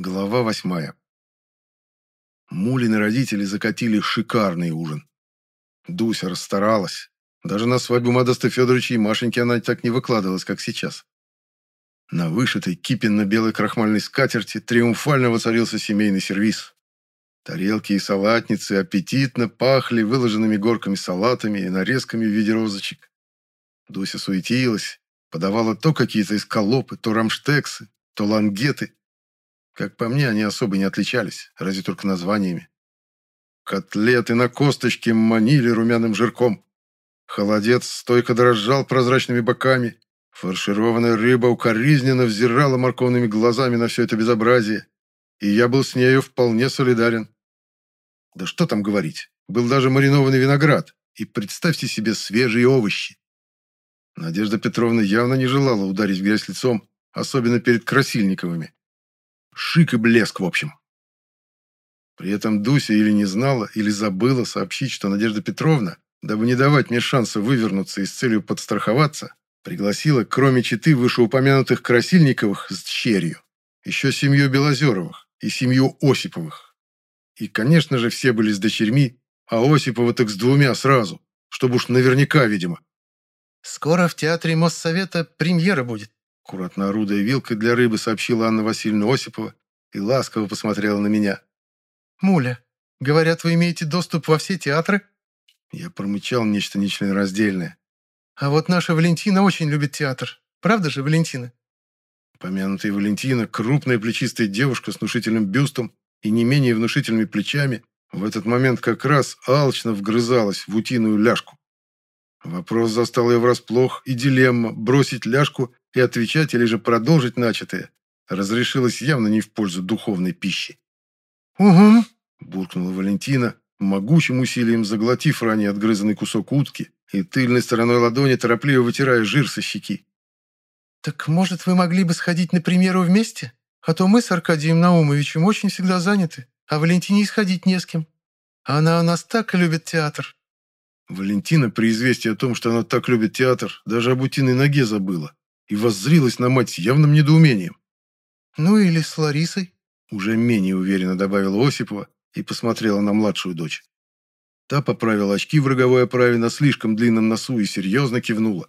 Глава восьмая. Мулины родители закатили шикарный ужин. Дуся расстаралась. Даже на свадьбу Модеста Федоровича и Машеньки она так не выкладывалась, как сейчас. На вышитой кипенно-белой крахмальной скатерти триумфально воцарился семейный сервиз. Тарелки и салатницы аппетитно пахли выложенными горками салатами и нарезками в виде розочек. Дуся суетилась, подавала то какие-то эскалопы, то рамштексы, то лангеты, как по мне, они особо не отличались, разве только названиями. Котлеты на косточке манили румяным жирком. Холодец стойко дрожал прозрачными боками. Фаршированная рыба укоризненно взирала морковными глазами на все это безобразие. И я был с нею вполне солидарен. Да что там говорить, был даже маринованный виноград. И представьте себе свежие овощи. Надежда Петровна явно не желала ударить грязь лицом, особенно перед Красильниковыми. Шик и блеск, в общем. При этом Дуся или не знала, или забыла сообщить, что Надежда Петровна, дабы не давать мне шанса вывернуться и с целью подстраховаться, пригласила, кроме читы вышеупомянутых Красильниковых с черью, еще семью Белозеровых и семью Осиповых. И, конечно же, все были с дочерьми, а Осипова так с двумя сразу, чтобы уж наверняка, видимо. «Скоро в театре Моссовета премьера будет», Аккуратно орудая вилкой для рыбы, сообщила Анна Васильевна Осипова и ласково посмотрела на меня. «Муля, говорят, вы имеете доступ во все театры?» Я промычал нечто нечленораздельное. «А вот наша Валентина очень любит театр. Правда же, Валентина?» Помянутая Валентина, крупная плечистая девушка с внушительным бюстом и не менее внушительными плечами, в этот момент как раз алчно вгрызалась в утиную ляжку. Вопрос застал ее врасплох, и дилемма – бросить ляжку и отвечать или же продолжить начатое разрешилось явно не в пользу духовной пищи. «Угу», – буркнула Валентина, могучим усилием заглотив ранее отгрызанный кусок утки и тыльной стороной ладони торопливо вытирая жир со щеки. «Так, может, вы могли бы сходить на премьеру вместе? А то мы с Аркадием Наумовичем очень всегда заняты, а Валентине сходить не с кем. Она у нас так любит театр». Валентина при известии о том, что она так любит театр, даже об утиной ноге забыла и воззрилась на мать с явным недоумением. «Ну или с Ларисой», — уже менее уверенно добавила Осипова и посмотрела на младшую дочь. Та поправила очки в роговой оправе на слишком длинном носу и серьезно кивнула.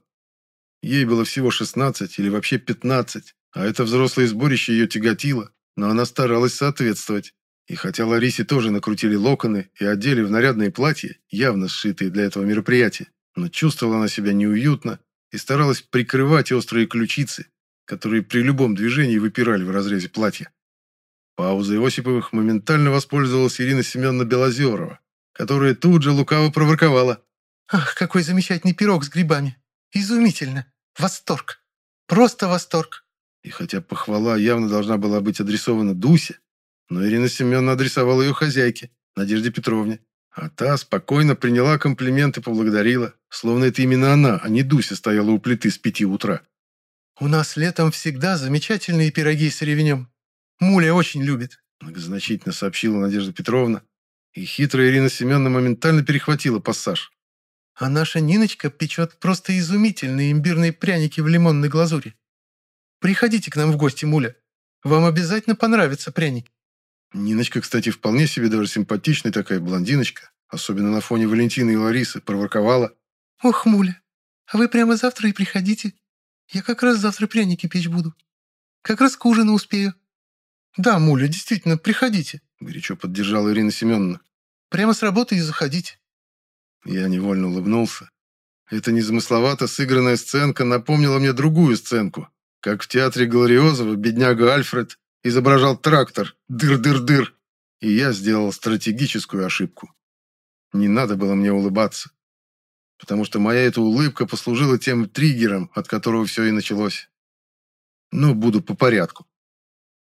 Ей было всего 16 или вообще 15, а это взрослое сборище ее тяготило, но она старалась соответствовать. И хотя Ларисе тоже накрутили локоны и одели в нарядные платья, явно сшитые для этого мероприятия, но чувствовала она себя неуютно и старалась прикрывать острые ключицы, которые при любом движении выпирали в разрезе платья. Паузой Осиповых моментально воспользовалась Ирина Семеновна Белозерова, которая тут же лукаво проворковала. «Ах, какой замечательный пирог с грибами! Изумительно! Восторг! Просто восторг!» И хотя похвала явно должна была быть адресована Дусе, но Ирина Семеновна адресовала ее хозяйке, Надежде Петровне. А та спокойно приняла комплимент и поблагодарила, словно это именно она, а не Дуся стояла у плиты с пяти утра. «У нас летом всегда замечательные пироги с ревенем. Муля очень любит», многозначительно сообщила Надежда Петровна, и хитрая Ирина Семеновна моментально перехватила пассаж. «А наша Ниночка печет просто изумительные имбирные пряники в лимонной глазури. Приходите к нам в гости, Муля. Вам обязательно понравятся пряники». Ниночка, кстати, вполне себе даже симпатичная такая блондиночка, особенно на фоне Валентины и Ларисы, проворковала. «Ох, Муля, а вы прямо завтра и приходите. Я как раз завтра пряники печь буду. Как раз к ужину успею». «Да, Муля, действительно, приходите», — горячо поддержала Ирина Семеновна. «Прямо с работы и заходите». Я невольно улыбнулся. Эта незамысловато сыгранная сценка напомнила мне другую сценку, как в театре Глориозова бедняга Альфред изображал трактор, дыр-дыр-дыр, и я сделал стратегическую ошибку. Не надо было мне улыбаться, потому что моя эта улыбка послужила тем триггером, от которого все и началось. Но буду по порядку.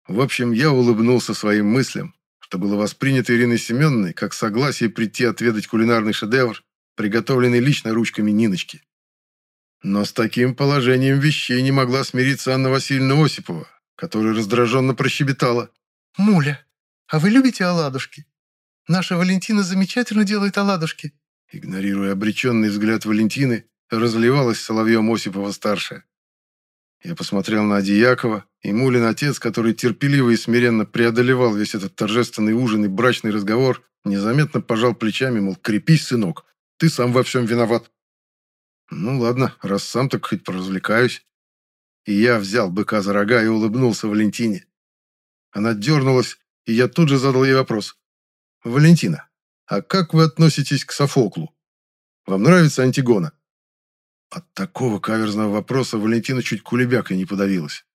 В общем, я улыбнулся своим мыслям, что было воспринято Ириной Семеновной как согласие прийти отведать кулинарный шедевр, приготовленный лично ручками Ниночки. Но с таким положением вещей не могла смириться Анна Васильевна Осипова, которая раздраженно прощебетала. «Муля, а вы любите оладушки? Наша Валентина замечательно делает оладушки». Игнорируя обреченный взгляд Валентины, разливалась соловьем Осипова-старшая. Я посмотрел на Адиякова, и Мулин отец, который терпеливо и смиренно преодолевал весь этот торжественный ужин и брачный разговор, незаметно пожал плечами, мол, крепись, сынок, ты сам во всем виноват. Ну ладно, раз сам, так хоть поразвлекаюсь. И я взял быка за рога и улыбнулся Валентине. Она дернулась, и я тут же задал ей вопрос. «Валентина, а как вы относитесь к Софоклу? Вам нравится Антигона?» От такого каверзного вопроса Валентина чуть кулебякой не подавилась.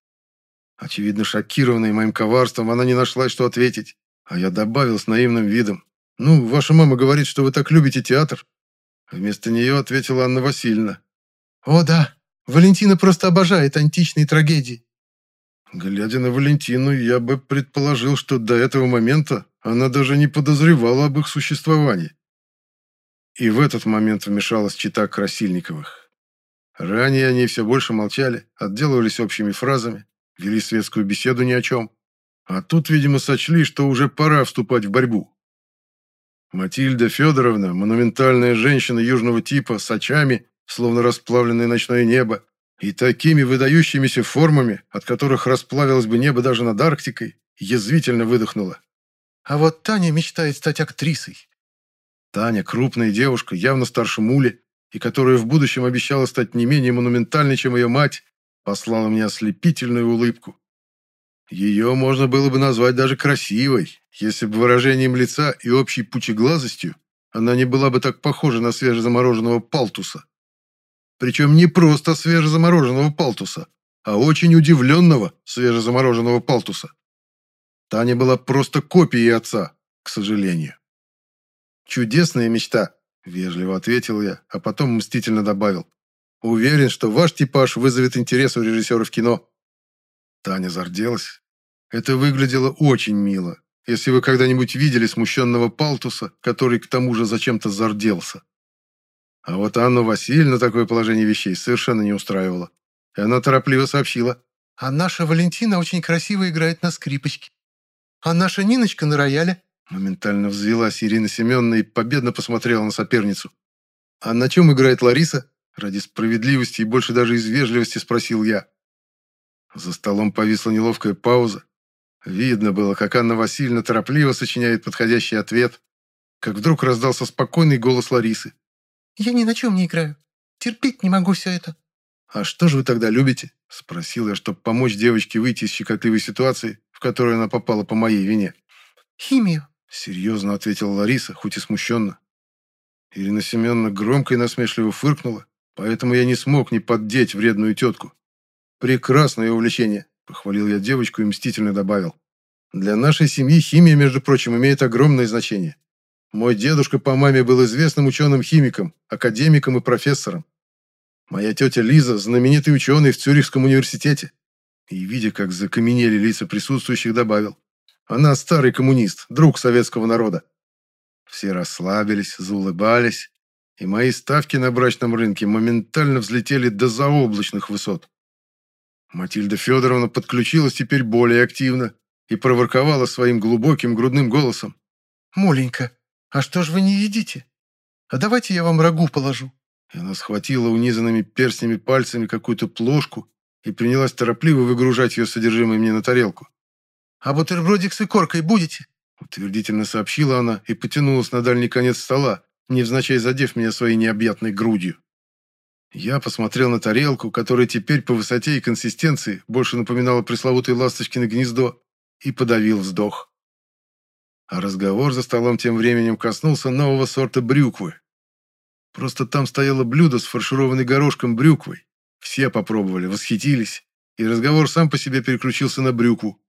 Очевидно, шокированная моим коварством, она не нашла, что ответить. А я добавил с наивным видом. «Ну, ваша мама говорит, что вы так любите театр». Вместо нее ответила Анна Васильевна. «О да, Валентина просто обожает античные трагедии». Глядя на Валентину, я бы предположил, что до этого момента она даже не подозревала об их существовании. И в этот момент вмешалась чита Красильниковых. Ранее они все больше молчали, отделывались общими фразами, вели светскую беседу ни о чем. А тут, видимо, сочли, что уже пора вступать в борьбу. Матильда Федоровна, монументальная женщина южного типа, с очами, словно расплавленное ночное небо, и такими выдающимися формами, от которых расплавилось бы небо даже над Арктикой, язвительно выдохнула. «А вот Таня мечтает стать актрисой». Таня – крупная девушка, явно старше Мули, и которая в будущем обещала стать не менее монументальной, чем ее мать, послала мне ослепительную улыбку. Ее можно было бы назвать даже красивой, если бы выражением лица и общей пучеглазостью она не была бы так похожа на свежезамороженного палтуса. Причем не просто свежезамороженного палтуса, а очень удивленного свежезамороженного палтуса. Таня была просто копией отца, к сожалению. «Чудесная мечта», — вежливо ответил я, а потом мстительно добавил. «Уверен, что ваш типаж вызовет интерес у режиссеров кино». Таня зарделась. Это выглядело очень мило, если вы когда-нибудь видели смущенного Палтуса, который к тому же зачем-то зарделся. А вот Анну Васильевну такое положение вещей совершенно не устраивало. И она торопливо сообщила. «А наша Валентина очень красиво играет на скрипочке. А наша Ниночка на рояле». Моментально взвелась Ирина Семеновна и победно посмотрела на соперницу. «А на чем играет Лариса?» Ради справедливости и больше даже из вежливости спросил я. За столом повисла неловкая пауза. Видно было, как Анна Васильевна торопливо сочиняет подходящий ответ, как вдруг раздался спокойный голос Ларисы. «Я ни на чем не играю. Терпеть не могу все это». «А что же вы тогда любите?» – спросил я, чтобы помочь девочке выйти из щекотливой ситуации, в которую она попала по моей вине. «Химию», – серьезно ответила Лариса, хоть и смущенно. Ирина Семеновна громко и насмешливо фыркнула, поэтому я не смог не поддеть вредную тетку. «Прекрасное увлечение», – похвалил я девочку и мстительно добавил. «Для нашей семьи химия, между прочим, имеет огромное значение. Мой дедушка по маме был известным ученым-химиком, академиком и профессором. Моя тетя Лиза – знаменитый ученый в Цюрихском университете». И, видя, как закаменели лица присутствующих, добавил. «Она старый коммунист, друг советского народа». Все расслабились, заулыбались, и мои ставки на брачном рынке моментально взлетели до заоблачных высот. Матильда Федоровна подключилась теперь более активно и проворковала своим глубоким грудным голосом. «Моленька, а что ж вы не едите? А давайте я вам рагу положу». И она схватила унизанными перстнями пальцами какую-то плошку и принялась торопливо выгружать ее содержимое мне на тарелку. «А бутербродик с икоркой будете?» Утвердительно сообщила она и потянулась на дальний конец стола, невзначай задев меня своей необъятной грудью. Я посмотрел на тарелку, которая теперь по высоте и консистенции больше напоминала пресловутое ласточкино гнездо, и подавил вздох. А разговор за столом тем временем коснулся нового сорта брюквы. Просто там стояло блюдо с фаршированной горошком брюквой. Все попробовали, восхитились, и разговор сам по себе переключился на брюкву.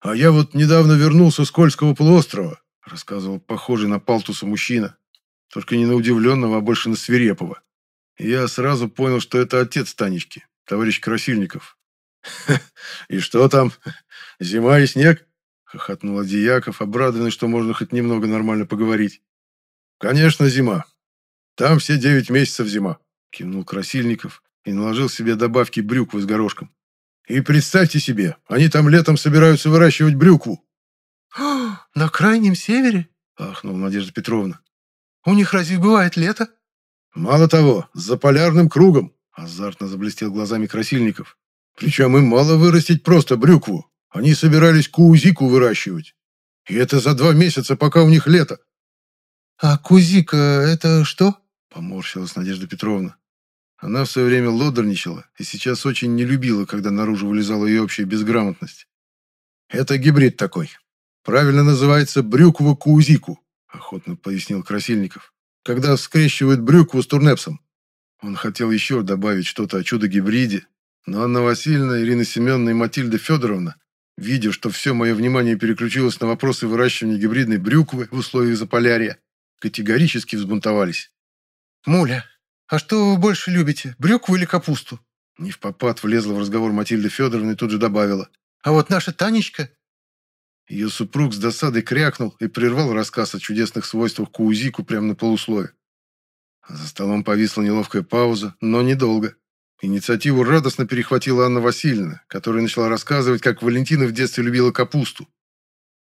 «А я вот недавно вернулся с Кольского полуострова», рассказывал похожий на Палтуса мужчина, только не на удивленного, а больше на свирепого. Я сразу понял, что это отец Танечки, товарищ Красильников. «И что там? Зима и снег?» — хохотнул Адияков, обрадованный, что можно хоть немного нормально поговорить. «Конечно, зима. Там все девять месяцев зима», — кивнул Красильников и наложил себе добавки брюквы с горошком. «И представьте себе, они там летом собираются выращивать брюкву». «На крайнем севере?» — ахнула Надежда Петровна. «У них разве бывает лето?» «Мало того, за полярным кругом!» Азартно заблестел глазами Красильников. Причем им мало вырастить просто брюкву. Они собирались кузику выращивать. И это за два месяца, пока у них лето. «А кузика — это что?» — поморщилась Надежда Петровна. Она в свое время лодорничала и сейчас очень не любила, когда наружу вылезала ее общая безграмотность. «Это гибрид такой. Правильно называется брюква-кузику», — охотно пояснил Красильников. «Когда скрещивают брюкву с турнепсом». Он хотел еще добавить что-то о чудо-гибриде, но Анна Васильевна, Ирина Семеновна и Матильда Федоровна, видя, что все мое внимание переключилось на вопросы выращивания гибридной брюквы в условиях Заполярья, категорически взбунтовались. «Муля, а что вы больше любите, брюкву или капусту?» Не в попад влезла в разговор Матильда Федоровна и тут же добавила. «А вот наша Танечка...» Ее супруг с досадой крякнул и прервал рассказ о чудесных свойствах каузику прямо на полуслове. За столом повисла неловкая пауза, но недолго. Инициативу радостно перехватила Анна Васильевна, которая начала рассказывать, как Валентина в детстве любила капусту.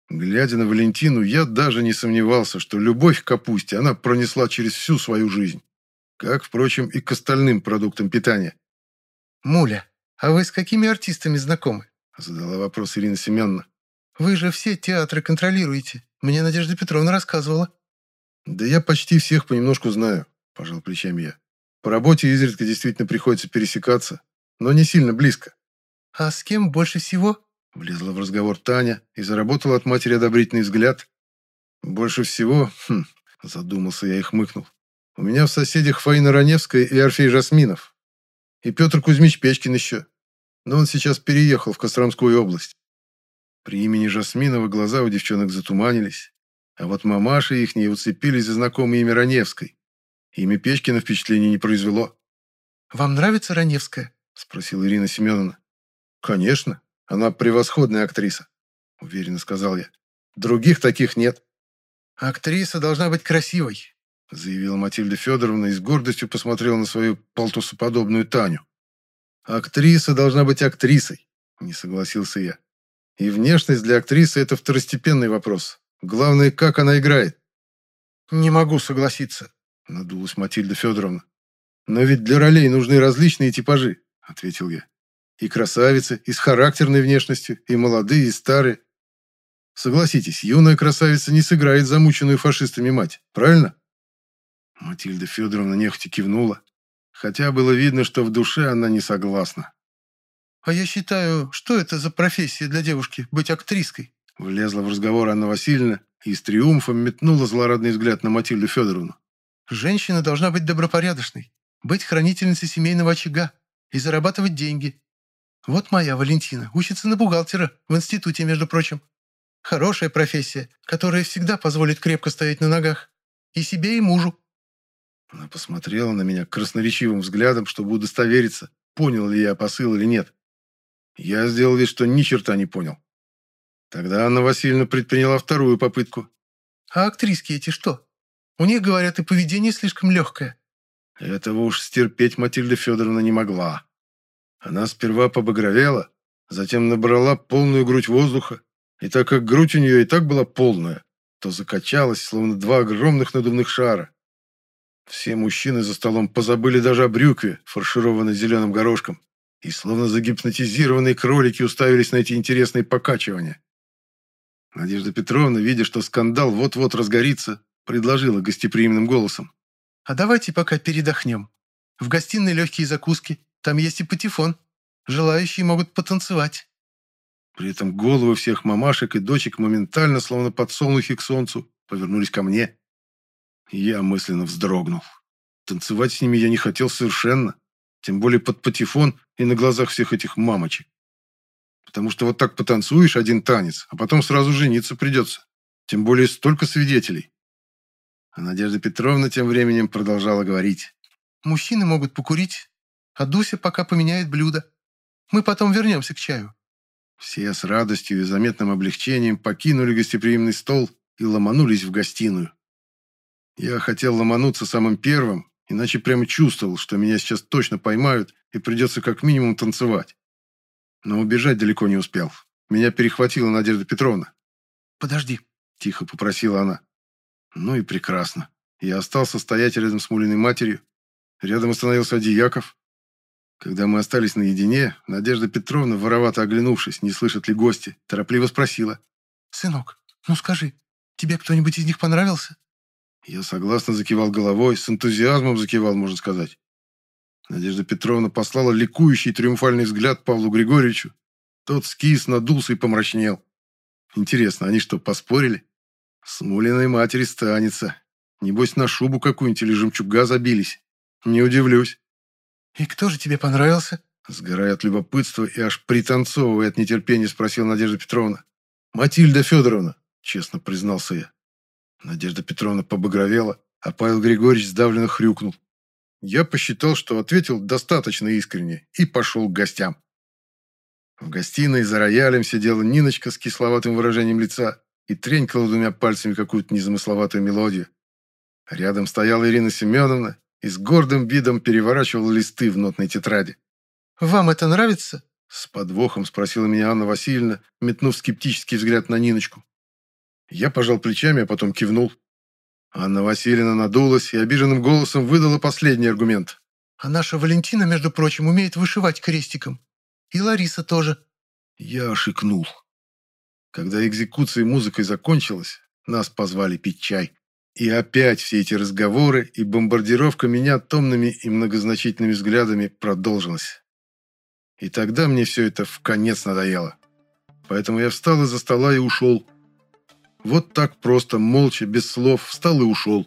Глядя на Валентину, я даже не сомневался, что любовь к капусте она пронесла через всю свою жизнь. Как, впрочем, и к остальным продуктам питания. «Муля, а вы с какими артистами знакомы?» Задала вопрос Ирина Семеновна. «Вы же все театры контролируете. Мне Надежда Петровна рассказывала». «Да я почти всех понемножку знаю», – пожал плечами я. По работе изредка действительно приходится пересекаться, но не сильно близко. «А с кем больше всего?» Влезла в разговор Таня и заработала от матери одобрительный взгляд. «Больше всего...» хм, Задумался я и хмыкнул. «У меня в соседях Фаина Раневская и Орфей Жасминов. И Петр Кузьмич Печкин еще. Но он сейчас переехал в Костромскую область. При имени Жасминова глаза у девчонок затуманились, а вот мамаши их не уцепились за знакомое имя Раневской. Имя Печкина впечатления не произвело. «Вам нравится Раневская?» – спросила Ирина Семеновна. «Конечно. Она превосходная актриса», – уверенно сказал я. «Других таких нет». «Актриса должна быть красивой», – заявила Матильда Федоровна и с гордостью посмотрела на свою полтусоподобную Таню. «Актриса должна быть актрисой», – не согласился я. «И внешность для актрисы – это второстепенный вопрос. Главное, как она играет». «Не могу согласиться», надулась Матильда Федоровна. «Но ведь для ролей нужны различные типажи», — ответил я. «И красавицы, и с характерной внешностью, и молодые, и старые. Согласитесь, юная красавица не сыграет замученную фашистами мать, правильно?» Матильда Федоровна нехотя кивнула, хотя было видно, что в душе она не согласна. «А я считаю, что это за профессия для девушки – быть актриской?» Влезла в разговор Анна Васильевна и с триумфом метнула злорадный взгляд на Матильду Федоровну. Женщина должна быть добропорядочной, быть хранительницей семейного очага и зарабатывать деньги. Вот моя Валентина учится на бухгалтера в институте, между прочим. Хорошая профессия, которая всегда позволит крепко стоять на ногах. И себе, и мужу. Она посмотрела на меня красноречивым взглядом, чтобы удостовериться, понял ли я посыл или нет. Я сделал вид, что ни черта не понял. Тогда Анна Васильевна предприняла вторую попытку. «А актриски эти что? У них, говорят, и поведение слишком легкое». Этого уж стерпеть Матильда Федоровна не могла. Она сперва побагровела, затем набрала полную грудь воздуха, и так как грудь у нее и так была полная, то закачалась, словно два огромных надувных шара. Все мужчины за столом позабыли даже о брюкве, фаршированной зеленым горошком, и словно загипнотизированные кролики уставились на эти интересные покачивания. Надежда Петровна, видя, что скандал вот-вот разгорится, предложила гостеприимным голосом. «А давайте пока передохнем. В гостиной легкие закуски, там есть и патефон. Желающие могут потанцевать». При этом головы всех мамашек и дочек моментально, словно подсолнухи к солнцу, повернулись ко мне. Я мысленно вздрогнул. Танцевать с ними я не хотел совершенно, тем более под патефон и на глазах всех этих мамочек. Потому что вот так потанцуешь один танец, а потом сразу жениться придется. Тем более столько свидетелей. А Надежда Петровна тем временем продолжала говорить. «Мужчины могут покурить, а Дуся пока поменяет блюдо. Мы потом вернемся к чаю». Все с радостью и заметным облегчением покинули гостеприимный стол и ломанулись в гостиную. Я хотел ломануться самым первым, иначе прямо чувствовал, что меня сейчас точно поймают и придется как минимум танцевать. Но убежать далеко не успел. Меня перехватила Надежда Петровна. «Подожди», – тихо попросила она. Ну и прекрасно. Я остался стоять рядом с Мулиной матерью. Рядом остановился Дьяков. Когда мы остались наедине, Надежда Петровна, воровато оглянувшись, не слышат ли гости, торопливо спросила. «Сынок, ну скажи, тебе кто-нибудь из них понравился?» Я согласно закивал головой, с энтузиазмом закивал, можно сказать. Надежда Петровна послала ликующий триумфальный взгляд Павлу Григорьевичу. Тот скис, надулся и помрачнел. Интересно, они что, поспорили? С Мулиной матери станется. Небось, на шубу какую-нибудь или жемчуга забились. Не удивлюсь. «И кто же тебе понравился?» Сгорая от любопытства и аж пританцовывая от нетерпения, спросила Надежда Петровна. «Матильда Федоровна», — честно признался я. Надежда Петровна побагровела, а Павел Григорьевич сдавленно хрюкнул. Я посчитал, что ответил достаточно искренне и пошел к гостям. В гостиной за роялем сидела Ниночка с кисловатым выражением лица и тренькала двумя пальцами какую-то незамысловатую мелодию. Рядом стояла Ирина Семеновна и с гордым видом переворачивала листы в нотной тетради. «Вам это нравится?» С подвохом спросила меня Анна Васильевна, метнув скептический взгляд на Ниночку. Я пожал плечами, а потом кивнул. Анна Васильевна надулась и обиженным голосом выдала последний аргумент. «А наша Валентина, между прочим, умеет вышивать крестиком. И Лариса тоже». Я ошикнул. Когда экзекуция музыкой закончилась, нас позвали пить чай. И опять все эти разговоры и бомбардировка меня томными и многозначительными взглядами продолжилась. И тогда мне все это в конец надоело. Поэтому я встал из-за стола и ушел. Вот так просто, молча, без слов, встал и ушел.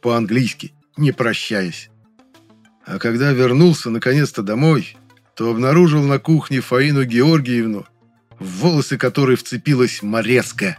По-английски, не прощаясь. А когда вернулся наконец-то домой, то обнаружил на кухне Фаину Георгиевну, в волосы которой вцепилась Морецкая.